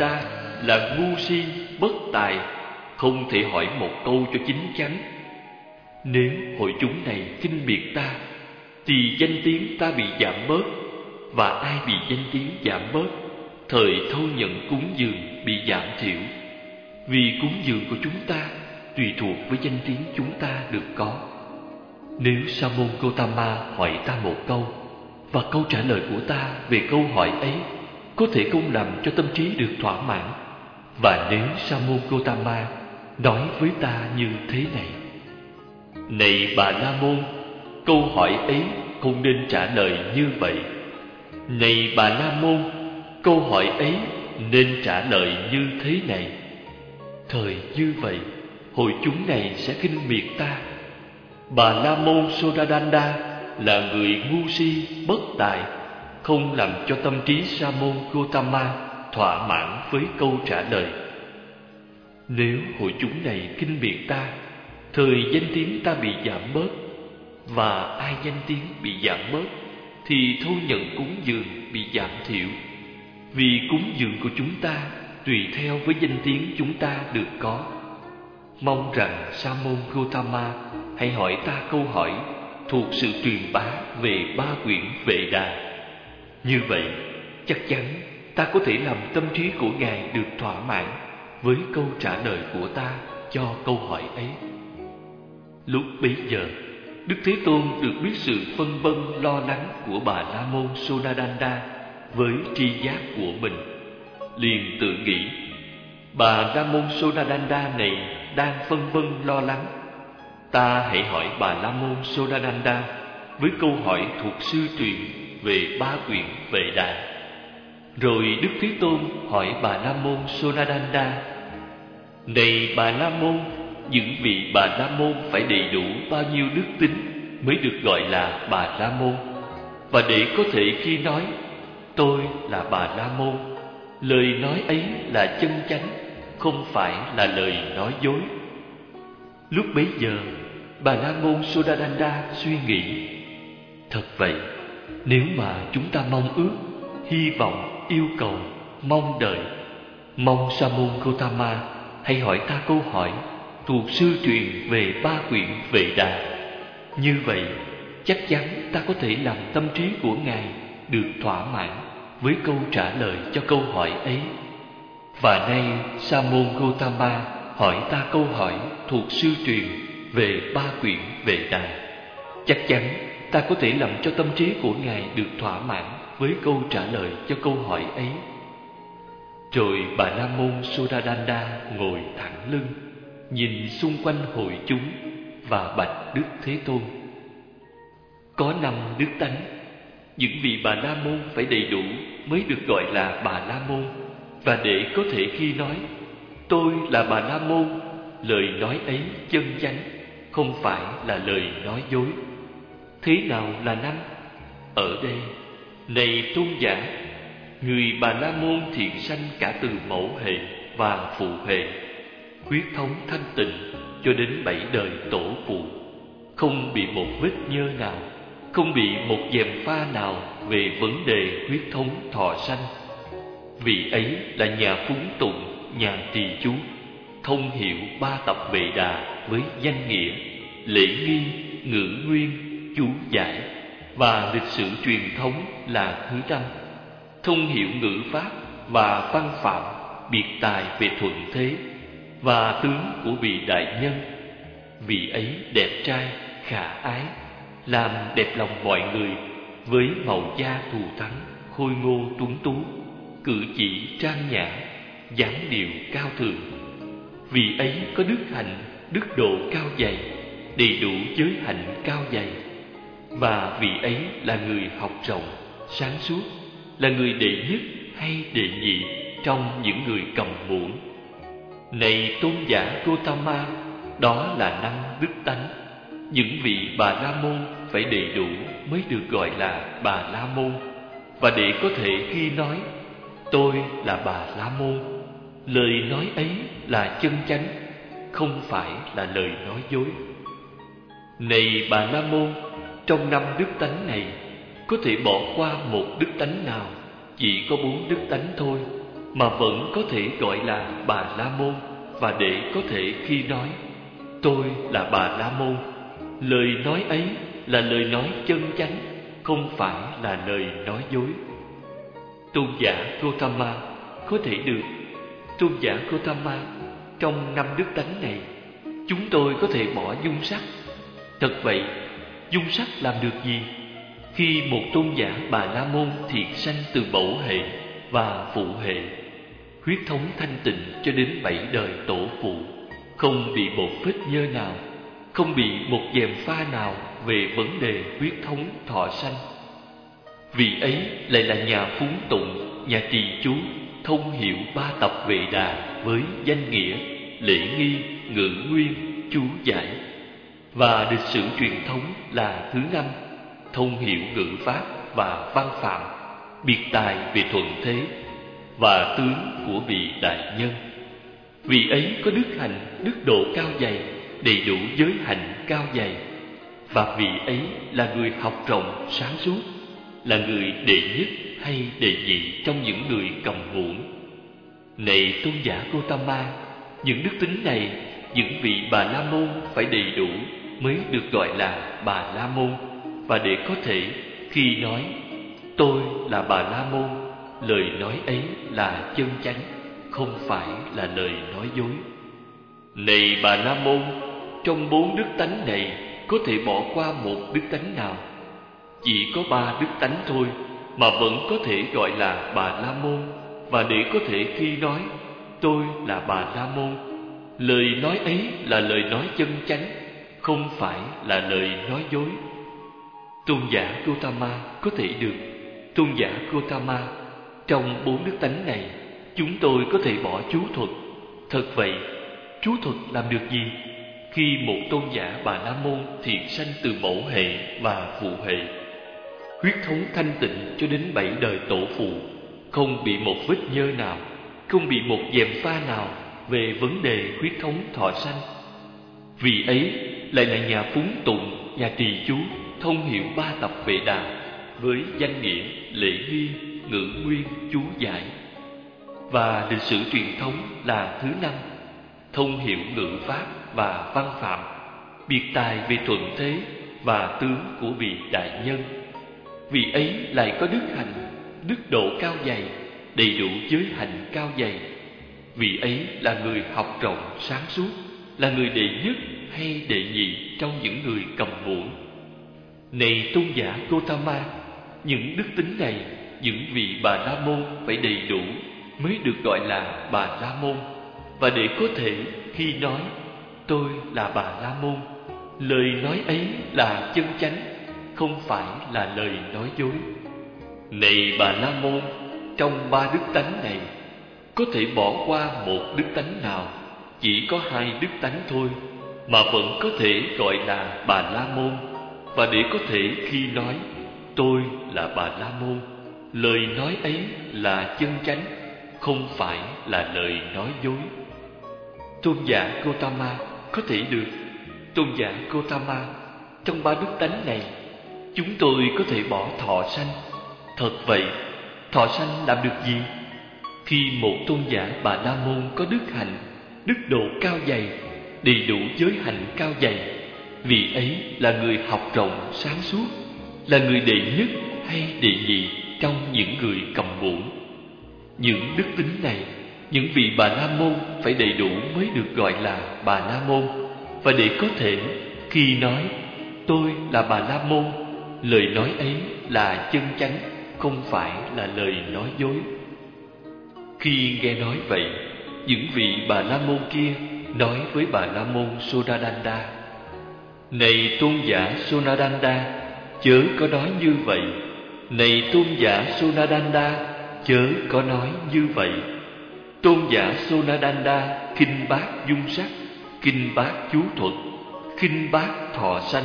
Bà là ngu si, bất tài, không thể hỏi một câu cho chính chắn. Nếu hội chúng này kinh biệt ta, thì danh tiếng ta bị giảm bớt, và ai bị danh tiếng giảm bớt, thời thâu nhận cúng dường bị giảm thiểu. Vì cúng dường của chúng ta tùy thuộc với danh tiếng chúng ta được có. Nếu Sa môn hỏi ta một câu, và câu trả lời của ta về câu hỏi ấy có thể không làm cho tâm trí được thỏa mãn, và nếu Sa môn Gotama nói với ta như thế này: Này bà La môn, câu hỏi ấy không nên trả lời như vậy. Này bà La môn, câu hỏi ấy nên trả lời như thế này. Thời như vậy, hội chúng này sẽ kinh miệt ta. Bà La môn Sodadanda là người ngu si, bất tài, không làm cho tâm trí Sa môn Gotama thỏa mãn với câu trả lời. Nếu hội chúng này kinh biệt ta, thời danh tiếng ta bị giảm bớt, và ai danh tiếng bị giảm bớt, thì thu nhận cúng dường bị giảm thiểu. Vì cúng dường của chúng ta tùy theo với danh tiếng chúng ta được có. Mong rằng Sa môn Gautama hãy hỏi ta câu hỏi thuộc sự truyền bá về ba quyển Vệ Đà. Như vậy, chắc chắn ta có thể làm tâm trí của Ngài được thỏa mãn với câu trả lời của ta cho câu hỏi ấy. Lúc bấy giờ, Đức Thế Tôn được biết sự phân vân lo lắng của bà La Môn Sonadanda với tri giác của mình. Liền tự nghĩ, bà La Môn Sonadanda này đang phân vân lo lắng. Ta hãy hỏi bà La Môn Sonadanda với câu hỏi thuộc sư truyền về ba quyển Vệ đại Rồi Đức Thế Tôn hỏi bà La Môn Sonadanda: "Này bà La Môn, những vị bà La Môn phải đầy đủ bao nhiêu đức tính mới được gọi là bà La Môn? Và để có thể khi nói tôi là bà La Môn, lời nói ấy là chân chánh, không phải là lời nói dối." Lúc bấy giờ, bà La Môn Sodadanda suy nghĩ: Thật vậy, nếu mà chúng ta mong ước, hy vọng, yêu cầu, mong đợi, mong Sa môn Gotama hãy hỏi ta câu hỏi thuộc sư truyền về ba quyển Vệ Đà. Như vậy, chắc chắn ta có thể làm tâm trí của ngài được thỏa mãn với câu trả lời cho câu hỏi ấy. Và nay Sa môn Gotama hỏi ta câu hỏi thuộc sư truyền về ba quyển Vệ Đà. Chắc chắn ta có thể làm cho tâm trí của Ngài được thỏa mãn với câu trả lời cho câu hỏi ấy. Rồi bà La Môn suradanda ngồi thẳng lưng, nhìn xung quanh hội chúng và bạch Đức Thế Tôn. Có năm đức tánh, những vị bà La Môn phải đầy đủ mới được gọi là bà La Môn, và để có thể khi nói tôi là bà La Môn, lời nói ấy chân chánh, không phải là lời nói dối. Thế nào là năm? Ở đây, này tôn giả, người Bà La Môn thiện sanh cả từ mẫu hệ và phụ hệ, huyết thống thanh tịnh cho đến bảy đời tổ phụ, không bị một vết nhơ nào, không bị một dèm pha nào về vấn đề huyết thống thọ sanh. Vị ấy là nhà phúng tụng, nhà trì chú, thông hiểu ba tập bệ đà với danh nghĩa, lễ nghi, ngữ nguyên, chú giải và lịch sử truyền thống là thứ năm thông hiểu ngữ pháp và văn phạm, biệt tài về thuận thế và tướng của vị đại nhân. Vị ấy đẹp trai, khả ái, làm đẹp lòng mọi người, với màu da thù thắng, khôi ngô tuấn tú, cử chỉ trang nhã, dáng điệu cao thượng. Vị ấy có đức hạnh, đức độ cao dày, đầy đủ giới hạnh cao dày và vị ấy là người học rộng, sáng suốt, là người đệ nhất hay đệ nhị trong những người cầm muỗng. Này tôn giả Gotama, đó là năm đức tánh. Những vị bà la môn phải đầy đủ mới được gọi là bà la môn. Và để có thể khi nói tôi là bà la môn, lời nói ấy là chân chánh, không phải là lời nói dối. Này bà la môn, trong năm đức tánh này, có thể bỏ qua một đức tánh nào, chỉ có bốn đức tánh thôi, mà vẫn có thể gọi là bà la môn, và để có thể khi nói, tôi là bà la môn. Lời nói ấy là lời nói chân chánh, không phải là lời nói dối. Tôn giả Gautama có thể được. Tôn giả Gautama trong năm đức tánh này, chúng tôi có thể bỏ dung sắc. Thật vậy dung sắc làm được gì? Khi một tôn giả bà la môn thiệt sanh từ mẫu hệ và phụ hệ, huyết thống thanh tịnh cho đến bảy đời tổ phụ, không bị một vết nhơ nào, không bị một dèm pha nào về vấn đề huyết thống thọ sanh. Vì ấy lại là nhà phúng tụng, nhà trì chú, thông hiểu ba tập vệ đà với danh nghĩa lễ nghi ngữ nguyên, chú giải và lịch sử truyền thống là thứ năm, thông hiểu ngữ pháp và văn phạm, biệt tài về thuận thế và tướng của vị đại nhân. Vị ấy có đức hạnh, đức độ cao dày, đầy đủ giới hạnh cao dày. Và vị ấy là người học rộng, sáng suốt, là người đệ nhất hay đệ nhị trong những người cầm muỗng này tôn giả Gotama những đức tính này, những vị bà la môn phải đầy đủ mới được gọi là bà la môn. Và để có thể khi nói, tôi là bà la môn, lời nói ấy là chân chánh, không phải là lời nói dối. Này bà la môn, trong bốn đức tánh này có thể bỏ qua một đức tánh nào? Chỉ có ba đức tánh thôi mà vẫn có thể gọi là bà la môn. Và để có thể khi nói, tôi là bà la môn, lời nói ấy là lời nói chân chánh không phải là lời nói dối. Tôn giả Gautama có thể được. Tôn giả Gautama, trong bốn đức tánh này chúng tôi có thể bỏ chú thuật. Thật vậy chú thuật làm được gì? Khi một tôn giả bà la môn thiện sanh từ mẫu hệ và phụ hệ huyết thống thanh tịnh cho đến bảy đời tổ phụ không bị một vết nhơ nào không bị một dèm pha nào về vấn đề huyết thống thọ sanh. Vì ấy lại là nhà phúng tụng nhà trì chú, thông hiểu ba tập vệ đà với danh nghĩa lễ nghi, ngữ nguyên, chú giải. Và lịch sử truyền thống là thứ năm, thông hiểu ngữ pháp và văn phạm, biệt tài về thuận thế và tướng của vị đại nhân. Vì ấy lại có đức hành đức độ cao dày, đầy đủ giới hạnh cao dày. Vì ấy là người học rộng sáng suốt, là người đệ nhất hay đệ nhị trong những người cầm muỗng. Này tôn giả Gotama những đức tính này, những vị bà la môn phải đầy đủ mới được gọi là bà la môn. Và để có thể khi nói, tôi là bà la môn, lời nói ấy là chân chánh, không phải là lời nói dối. Này bà la môn, trong ba đức tánh này, có thể bỏ qua một đức tánh nào, chỉ có hai đức tánh thôi mà vẫn có thể gọi là bà la môn. Và để có thể khi nói, tôi là bà la môn, lời nói ấy là chân chánh, không phải là lời nói dối. Tôn giả Gotama có thể được. Tôn giả Gotama trong ba đức tánh này, chúng tôi có thể bỏ thọ sanh. Thật vậy, thọ sanh làm được gì? Khi một tôn giả bà la môn có đức hạnh, đức độ cao dày đầy đủ giới hạnh cao dày. Vì ấy là người học rộng sáng suốt, là người đệ nhất hay đệ nhị trong những người cầm muỗng những đức tính này, những vị bà la môn phải đầy đủ mới được gọi là bà la môn. Và để có thể, khi nói, tôi là bà la môn lời nói ấy là chân chánh, không phải là lời nói dối. Khi nghe nói vậy, những vị bà la môn kia nói với bà la môn sunadanda, này tôn giả sunadanda, chớ có nói như vậy. Này tôn giả sunadanda, chớ có nói như vậy. Tôn giả sunadanda kinh bác dung sắc kinh bác chú thuật kinh bác thọ sanh.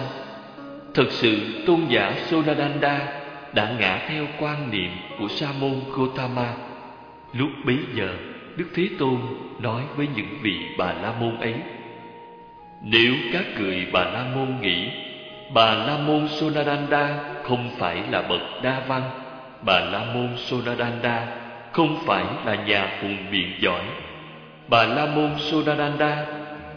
Thật sự tôn giả sunadanda đã ngã theo quan niệm của sa môn Gotama lúc bấy giờ Đức Thế Tôn nói với những vị bà la môn ấy, Nếu các người bà la môn nghĩ, Bà la môn Sonadanda không phải là bậc đa văn, Bà La Môn Sonadanda không phải là nhà hùng biện giỏi. Bà La Môn Sonadanda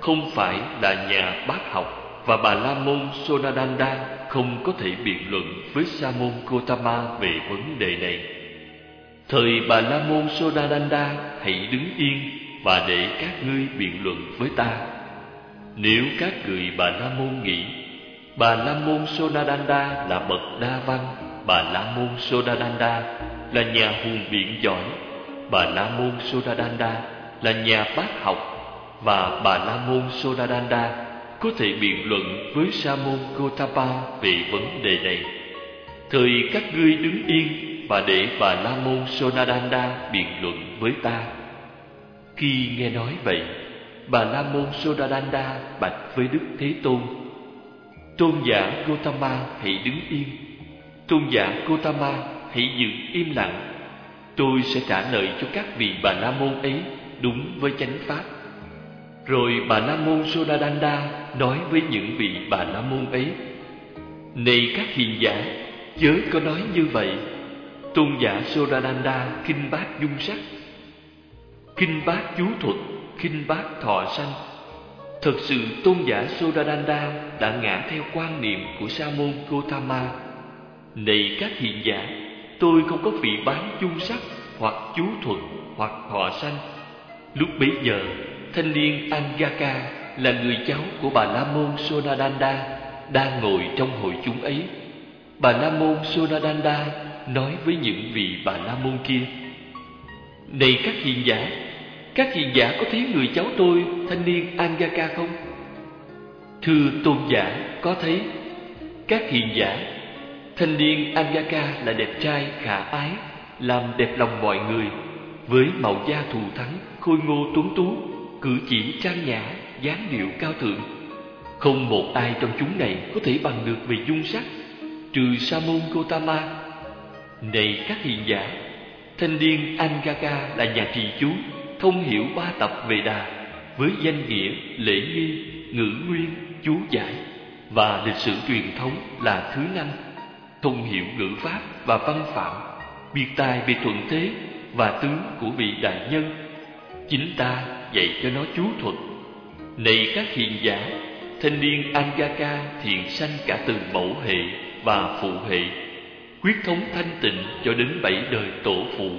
không phải là nhà bác học và bà La Môn Sonadanda không có thể biện luận với Sa môn Gotama về vấn đề này. Thời bà La môn Sonadanda hãy đứng yên và để các ngươi biện luận với ta. Nếu các người bà La môn nghĩ bà La môn Sonadanda là bậc đa văn, bà La môn Sonadanda là nhà hùng biện giỏi, bà La môn Sonadanda là nhà bác học và bà La môn Sonadanda có thể biện luận với Sa môn Gotapa về vấn đề này. Thời các ngươi đứng yên và để bà La môn Sonadanda biện luận với ta. Khi nghe nói vậy, bà La môn Sonadanda bạch với Đức Thế Tôn: Tôn giả Gotama hãy đứng yên. Tôn giả Gotama hãy giữ im lặng. Tôi sẽ trả lời cho các vị bà La môn ấy đúng với chánh pháp. Rồi bà La môn Sonadanda nói với những vị bà La môn ấy: Này các hiền giả, chớ có nói như vậy. Tôn giả Sodananda kinh bát dung sắc, kinh bát chú thuật, kinh bát thọ sanh. Thật sự tôn giả Sodananda đã ngã theo quan niệm của Sa môn Gotama. Này các hiện giả, tôi không có vị bán dung sắc hoặc chú thuật hoặc thọ sanh. Lúc bấy giờ thanh niên Angaka là người cháu của bà La Môn Sonadanda đang ngồi trong hội chúng ấy. Bà La Môn Sonadanda nói với những vị bà La Môn kia: "Này các hiền giả, các hiền giả có thấy người cháu tôi thanh niên Angaka không?" Thưa tôn giả, có thấy. Các hiền giả, thanh niên Angaka là đẹp trai khả ái, làm đẹp lòng mọi người, với màu da thù thắng, khôi ngô tuấn tú, cử chỉ trang nhã, dáng điệu cao thượng. Không một ai trong chúng này có thể bằng được về dung sắc, trừ Sa môn Gotama. Này các hiền giả, thanh niên Angaka là nhà trì chú, thông hiểu ba tập về đà với danh nghĩa lễ nghi, ngữ nguyên, chú giải và lịch sử truyền thống là thứ năm, thông hiểu ngữ pháp và văn phạm, biệt tài về thuận thế và tướng của vị đại nhân. Chính ta dạy cho nó chú thuật. Này các hiền giả, thanh niên Angaka thiện sanh cả từ mẫu hệ và phụ hệ, quyết thống thanh tịnh cho đến bảy đời tổ phụ,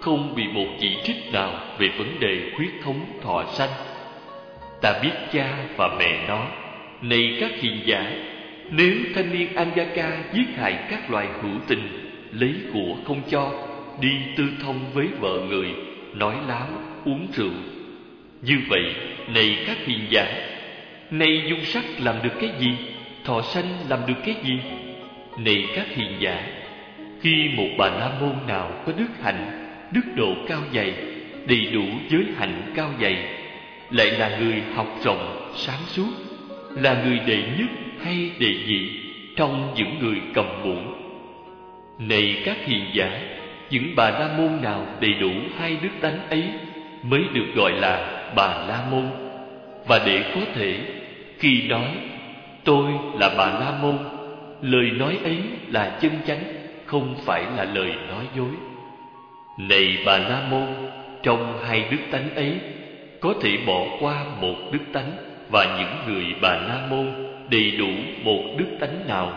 không bị một chỉ trích nào về vấn đề huyết thống thọ sanh. Ta biết cha và mẹ nó, này các hiền giả, nếu thanh niên Angaka giết hại các loài hữu tình, lấy của không cho, đi tư thông với vợ người, nói láo, uống rượu, như vậy, này các hiền giả, này dung sắc làm được cái gì? Thọ sanh làm được cái gì? Này các hiền giả, khi một bà la môn nào có đức hạnh, đức độ cao dày, đầy đủ giới hạnh cao dày, lại là người học rộng, sáng suốt, là người đệ nhất hay đệ nhị trong những người cầm muỗng. Này các hiền giả, những bà la môn nào đầy đủ hai đức tánh ấy mới được gọi là bà la môn và để có thể khi nói tôi là bà la môn lời nói ấy là chân chánh không phải là lời nói dối này bà la môn trong hai đức tánh ấy có thể bỏ qua một đức tánh và những người bà la môn đầy đủ một đức tánh nào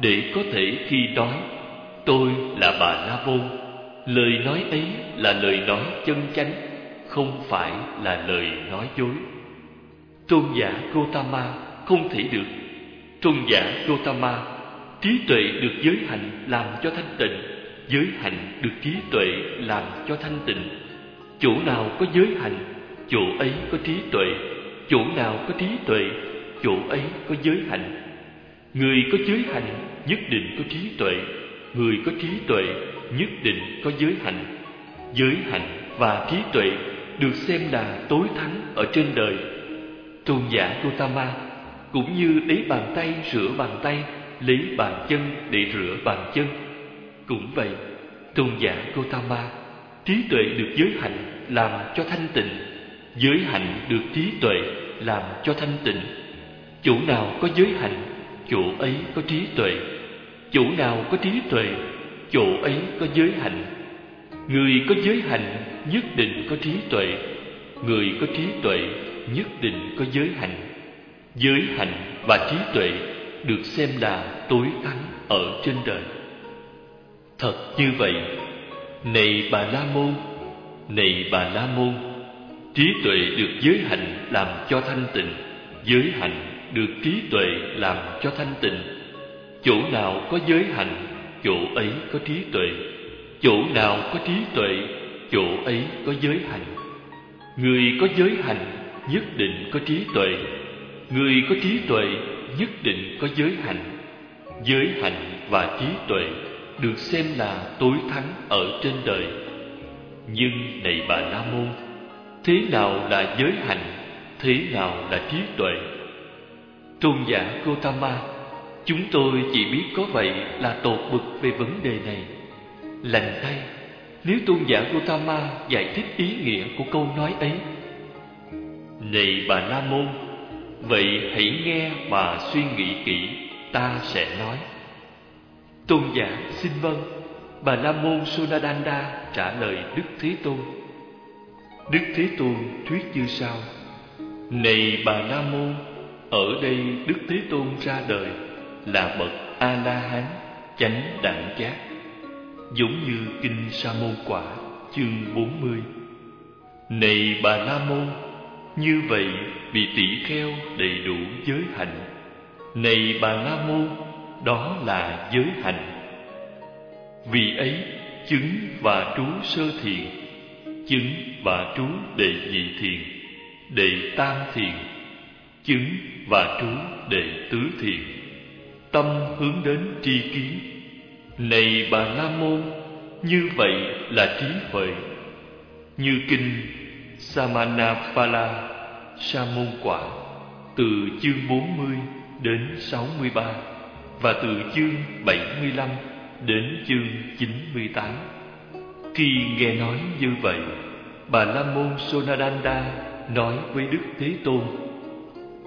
để có thể khi nói tôi là bà la môn lời nói ấy là lời nói chân chánh không phải là lời nói dối. Tôn giả Gotama không thể được. Tôn giả Gotama, trí tuệ được giới hạnh làm cho thanh tịnh, giới hạnh được trí tuệ làm cho thanh tịnh. Chỗ nào có giới hạnh, chỗ ấy có trí tuệ, chỗ nào có trí tuệ, chỗ ấy có giới hạnh. Người có giới hạnh nhất định có trí tuệ, người có trí tuệ nhất định có giới hạnh. Giới hạnh và trí tuệ được xem là tối thắng ở trên đời. Tôn giả Gautama cũng như lấy bàn tay rửa bàn tay, lấy bàn chân để rửa bàn chân. Cũng vậy, tôn giả Gautama, trí tuệ được giới hạnh làm cho thanh tịnh, giới hạnh được trí tuệ làm cho thanh tịnh. Chỗ nào có giới hạnh, chỗ ấy có trí tuệ. Chỗ nào có trí tuệ, chỗ ấy có giới hạnh người có giới hạnh nhất định có trí tuệ người có trí tuệ nhất định có giới hạnh giới hạnh và trí tuệ được xem là tối thắng ở trên đời. Thật như vậy, này bà la môn, này bà la môn, trí tuệ được giới hạnh làm cho thanh tịnh, giới hạnh được trí tuệ làm cho thanh tịnh. Chỗ nào có giới hạnh, chỗ ấy có trí tuệ. Chỗ nào có trí tuệ, chỗ ấy có giới hạnh. Người có giới hạnh nhất định có trí tuệ người có trí tuệ nhất định có giới hạnh. Giới hạnh và trí tuệ được xem là tối thắng ở trên đời. Nhưng này bà la môn, thế nào là giới hạnh, thế nào là trí tuệ? Tôn giả Gotama chúng tôi chỉ biết có vậy là tột bực về vấn đề này. Lành thay, nếu tôn giả Gotama giải thích ý nghĩa của câu nói ấy. Này bà la môn vậy hãy nghe mà suy nghĩ kỹ, ta sẽ nói. Tôn giả xin vâng bà la môn Sunadanda trả lời đức thế tôn. Đức thế tôn thuyết như sau. Này bà la môn, ở đây đức thế tôn ra đời là bậc a la hán chánh đẳng giác, giống như kinh sa môn quả chương 40 này bà la môn như vậy vị tỷ kheo đầy đủ giới hạnh. Này bà la môn, đó là giới hạnh. Vì ấy, chứng và trú sơ thiền, chứng và trú đệ nhị thiền, đệ tam thiền, chứng và trú đệ tứ thiền. Tâm hướng đến tri kiến. Này bà la môn, như vậy là trí huệ. Như kinh Samanapala Sa môn quả từ chương 40 đến 63 và từ chương 75 đến chương 98. Khi nghe nói như vậy, Bà La Môn Sonadanda nói với Đức Thế Tôn: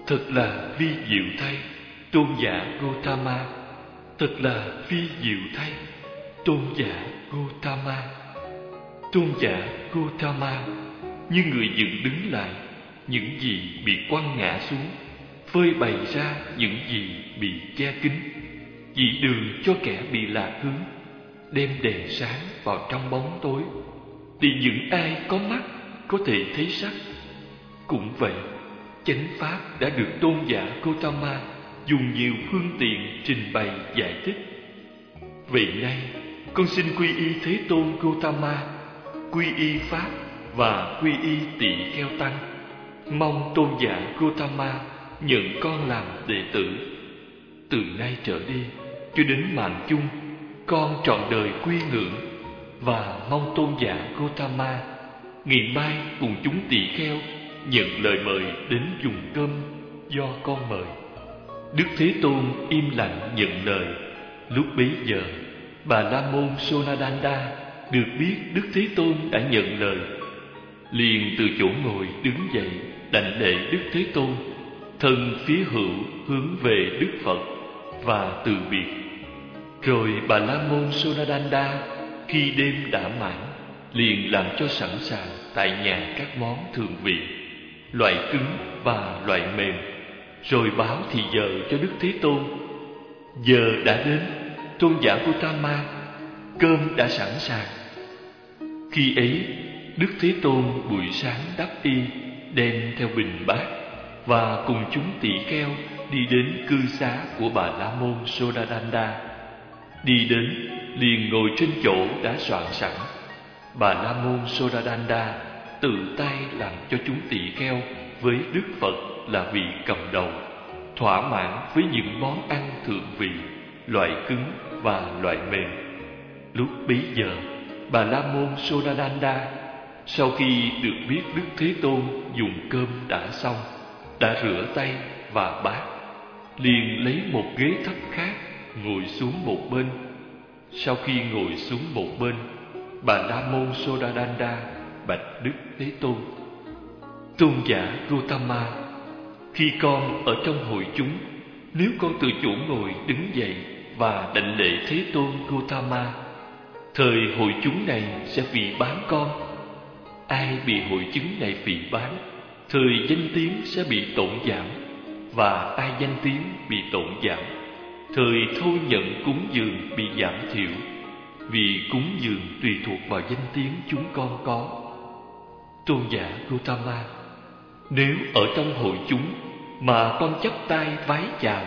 Thật là vi diệu thay, tôn giả Gotama. Thật là vi diệu thay, tôn giả Gotama. Tôn giả Gotama như người dựng đứng lại những gì bị quăng ngã xuống, phơi bày ra những gì bị che kín. Chỉ đường cho kẻ bị lạc hướng đem đèn sáng vào trong bóng tối. Thì những ai có mắt có thể thấy sắc. Cũng vậy chánh pháp đã được tôn giả Gotama dùng nhiều phương tiện trình bày giải thích. Vậy nay con xin quy y thế tôn Gotama quy y pháp và quy y tỳ kheo tăng mong tôn giả Gotama nhận con làm đệ tử từ nay trở đi cho đến mạng chung con trọn đời quy ngưỡng và mong tôn giả Gotama ngày mai cùng chúng tỳ kheo nhận lời mời đến dùng cơm do con mời. Đức Thế Tôn im lặng nhận lời. Lúc bấy giờ, bà La Môn Sonadanda được biết Đức Thế Tôn đã nhận lời, liền từ chỗ ngồi đứng dậy đảnh lễ Đức Thế Tôn, thân phía hữu hướng về Đức Phật và từ biệt. Rồi bà La Môn Sonadanda khi đêm đã mãn liền làm cho sẵn sàng tại nhà các món thường vị, loại cứng và loại mềm, rồi báo thì giờ cho Đức Thế Tôn. Giờ đã đến, tôn giả Gautama, cơm đã sẵn sàng. Khi ấy, Đức Thế Tôn buổi sáng đắp y, đem theo bình bát và cùng chúng tỷ kheo đi đến cư xá của bà La Môn Sodadanda. Đi đến, liền ngồi trên chỗ đã soạn sẵn. Bà La Môn Sodadanda tự tay làm cho chúng tỷ kheo với Đức Phật là vị cầm đầu, thỏa mãn với những món ăn thượng vị, loại cứng và loại mềm. Lúc bấy giờ, bà La Môn Sodadanda sau khi được biết Đức Thế Tôn dùng cơm đã xong, đã rửa tay và bát liền lấy một ghế thấp khác ngồi xuống một bên. Sau khi ngồi xuống một bên bà la môn sodadanda bạch đức thế tôn tôn giả Gautama khi con ở trong hội chúng nếu con từ chỗ ngồi đứng dậy và đảnh lễ thế tôn Gautama Thời hội chúng này sẽ vì bán con Ai bị hội chứng này phỉ bán Thời danh tiếng sẽ bị tổn giảm Và ai danh tiếng bị tổn giảm. Thời thôi nhận cúng dường bị giảm thiểu, Vì cúng dường tùy thuộc vào danh tiếng chúng con có. Tôn giả Gautama, Nếu ở trong hội chúng Mà con chấp tay vái chào,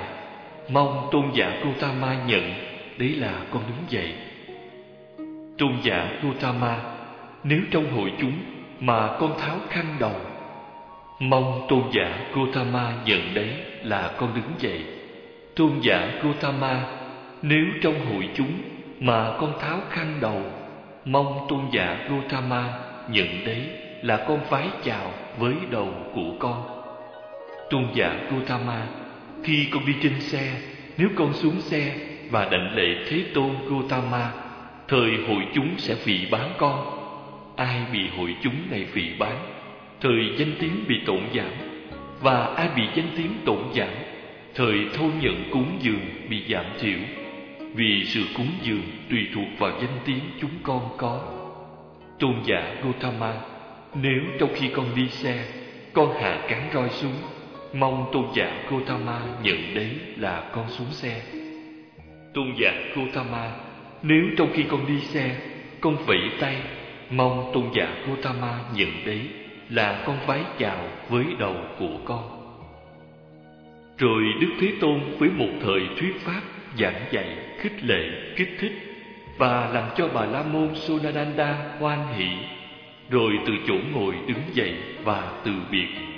Mong tôn giả Gautama nhận, Đấy là con đứng dậy. Tôn giả Gautama nếu trong hội chúng Mà con tháo khăn đầu, Mong tôn giả Gotama nhận đấy là con đứng dậy. Tôn giả Gotama Nếu trong hội chúng Mà con tháo khăn đầu, Mong tôn giả Gotama nhận đấy là con vái chào với đầu của con. Tôn giả Gotama Khi con đi trên xe, Nếu con xuống xe và đảnh lễ Thế Tôn Gotama Thời hội chúng sẽ phỉ bán con. Ai bị hội chúng này phỉ bán Thời danh tiếng bị tổn giảm. Và ai bị danh tiếng tổn giảm, Thời thâu nhận cúng dường bị giảm thiểu. Vì sự cúng dường tùy thuộc vào danh tiếng chúng con có. Tôn giả Gautama, Nếu trong khi con đi xe, Con hạ cán roi xuống, Mong tôn giả Gautama nhận đấy là con xuống xe. Tôn giả Gautama, Nếu trong khi con đi xe, Con vẫy tay Mong tôn giả Gautama nhận đấy Là con vái chào với đầu của con. Rồi Đức Thế Tôn với một thời thuyết pháp Giảng dạy, khích lệ, kích thích Và làm cho bà La Môn Sonadanda hoan hỷ Rồi từ chỗ ngồi đứng dậy và từ biệt.